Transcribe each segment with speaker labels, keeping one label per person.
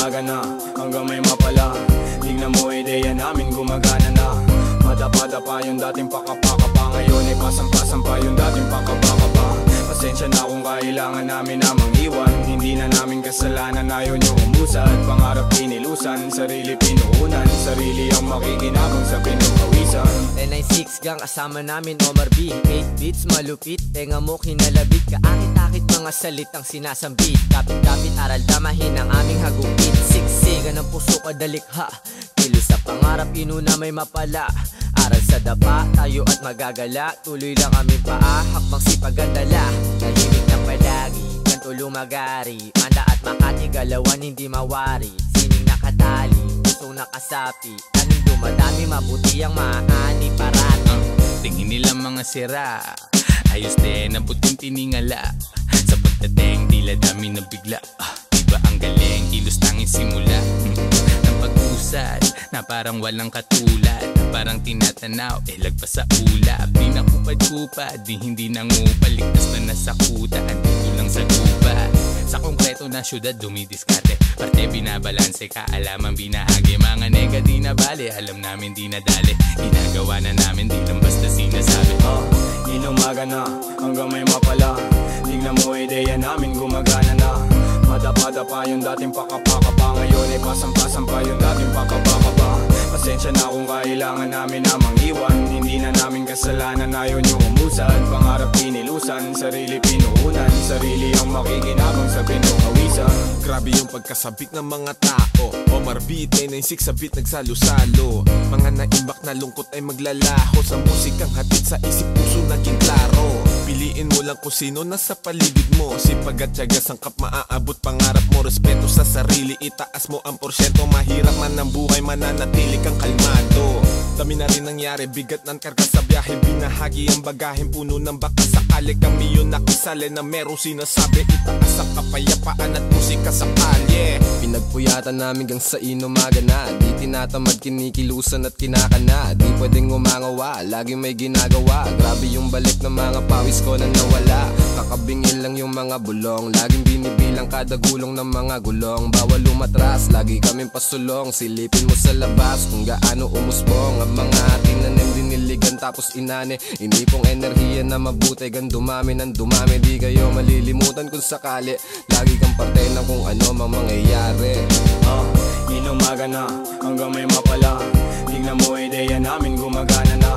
Speaker 1: umaga na hanggang may mapala. Tingnan mo ideya namin gumagana na. Madapa-dapa yung dating pakapakapa. Ngayon ay pasampa-sampa yung dating pakapakapa. Pasensya na kung kailangan namin namang iwan Hindi na namin kasalanan ayaw nyo umusad Pangarap pinilusan, sarili pinuunan. Sarili ang makikinabang sa pinukawisan.
Speaker 2: 996 gang kasama namin Omar B. 8 beats malupit, tenga mo kinalabit Kaakit-akit mga salitang sinasambit. Kapit-kapit aral damahin ang aming hagupit puso kadalikha Kilos sa pangarap inuna may mapala. Aral sa dapa, tayo at magagala. Tuloy lang kami paa, hakbang sipag ang dala Tahimik ng palagi, ganto lumagari. Manda at Makati, galawan hindi mawari. Sining nakatali, pusong nakasapi. Anong dumadami, mabuti ang maani parati.
Speaker 3: Tingin nila mga sira Ayos din ang puting tiningala. Sa pagdating tila dami na bigla. Ah, Iba ang galing, kilos tanging simula pag-usad na parang walang katulad. Parang tinatanaw, eh lagpas sa ulap Di na kupad-kupad, di hindi nangupal Ligtas na nasa kuta, andito lang sa lupa. Sa konkreto na syudad dumidiskarte. Parte binabalanse, kaalaman binahagi. Mga nega di na bale, alam namin di na dali Ginagawa na namin, di lang basta sinasabi.
Speaker 1: Ah, inumaga na hanggang may mapala. Tingnan mo ideya namin gumagana na. Madapa-dapa yung dating pakapakapa Ngayon ay pasampa-sampa yung dating pakapakapa. Pasensya na kung kailangan namin namang iwan Hindi na namin kasalanan ayaw nyo umusad Pangarap pinilusan, sarili pinuunan Sarili ang makikinabang sa pinukawisan
Speaker 4: Grabe yung pagkasabik ng mga tao. Omar Beat, 996 sa beat nagsalo-salo Mga na lungkot ay maglalaho Sa musikang hatid sa isip puso naging klaro. Piliin mo lang kung sino nasa paligid mo. Sipag at tiyaga sangkap maaabot pangarap mo. Respeto sa sarili, itaas mo ang porsyento. Mahirap man ang buhay, mananatili kang kalmado. Dami na rin nangyari, bigat ng karga sa biyahe. Binahagi ang bagahin, puno ng baka sakali Kami yun nakisali na merong sinasabi. Itaas ang kapayapaan at musika sa kalye
Speaker 5: Pinagpuyatan namin gang sa inumaga na. Di tinatamad kinikilusan at kinakana. Di pwedeng umangawa, lagi may ginagawa. Grabe yung balik ng mga pawis ko na nawala. Kakabingin lang yung mga bulong. Laging binibilang kada gulong ng mga gulong. Bawal umatras, lagi kaming pasulong. Silipin mo sa labas kung gaano umusbong. Ang mga tinanim diniligan tapos inane. Inipong enerhiya na mabuti Gan dumami ng dumami. Di kayo malilimutan kung sakali. Lagi kang parte ng kung ano mang mangyayari.
Speaker 1: Ah, inumaga na hanggang may mapala. Tingnan mo ideya namin gumagana na.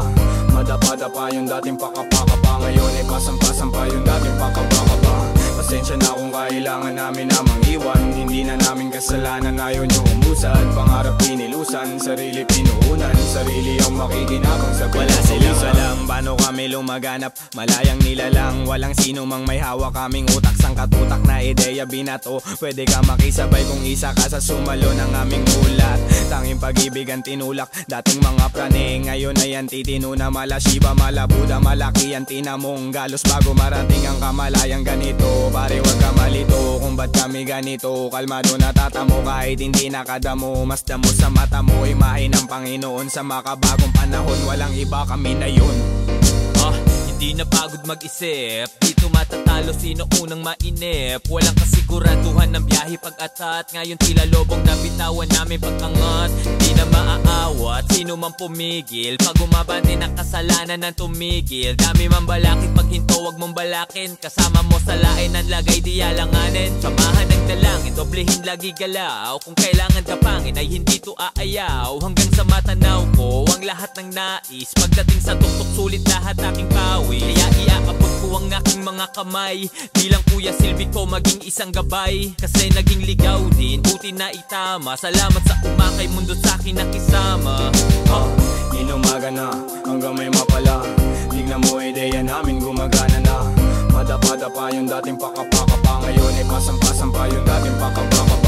Speaker 1: Madapa-dapa yung dating pakapakapa Ngayon ay pasampa-sampa yung dating pakapakapa Pasensya na kung kailangan namin namang iwan Hindi na namin kasalanan ayaw nyo umusad Pangarap pinilusan, sarili pinuunan. Sarili ang makikinabang sa
Speaker 6: Wala silang alam paano kami lumaganap. Malayang nilalang Walang sino mang may hawak. Kaming utak Sang katutak na ideya binato. Pwede ka makisabay kung isa ka sa sumalo ng aming ulat. Tanging pag-ibig ang tinulak Dating mga prane Ngayon ay ang titino na mala Shiba mala Buddha malaki ang tinamong galos Bago marating ang kamalayang ganito. Pare wag ka malito Kung ba't kami ganito. Kalmado natatamo kahit hindi nakadamo. Mas damo sa mata mo Imahe ng Panginoon Sa makabagong panahon. Walang iba kami na yun
Speaker 7: Hindi na pagod mag-isip. Dito matatalo sino unang mainip? Walang kasiguraduhan ng biyahe pag-atat. Ngayon tila lobong nabitawan namin pag-angat. Di na maaawat, sino man pumigil. Pag umabante ng kasalanan ng tumigil. Dami man balakid, pag hinto wag mong balakin. Kasama mo sa lain ang lagay di alanganin. Samahan ng dalangin, doblehin lagi galaw. Kung kailangan kapangin ay hindi to aayaw. Hanggang sa matanaw ko ang lahat ng nais. Pagdating sa tuktok sulit lahat aking pawi Kaya iaabot ko ang aking mga kamay. Bilang kuya silbi ko maging isang gabay. Kasi naging ligaw din, buti na itama. Salamat sa umakay mundo sa akin nakisama.
Speaker 1: Ah, inumaga na hanggang may mapala. Tingnan mo ideya namin gumagana na. Madapa-dapa yung dating pakapakapa. Ngayon ay pasampa-sampa yung dating pakapakapa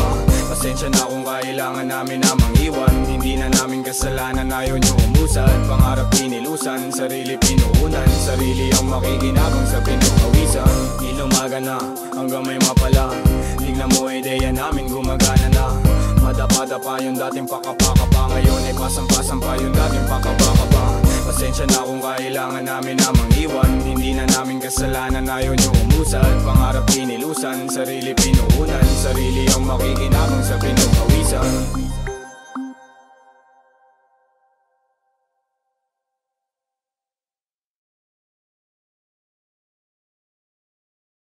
Speaker 1: Pasensya na kung kailangan namin namang iwan Hindi na namin kasalanan ayaw nyo umusad Pangarap pinilusan, sarili pinuunan. Sarili ang makikinabang sa pinukawisan Inumaga na hanggang may mapala. Tingnan mo ideya namin gumagana na. Madapa-dapa yung dating pakapakapa. Ngayon ay pasampa-sampa yung dating pakapakapa. Pasensya na kung kailangan namin namang iwan Hindi na namin kasalanan. Ayaw nyo umusad Pangarap pinilusan, sarili pinuunan Sarili ang makikinabang sa pinukawisan lang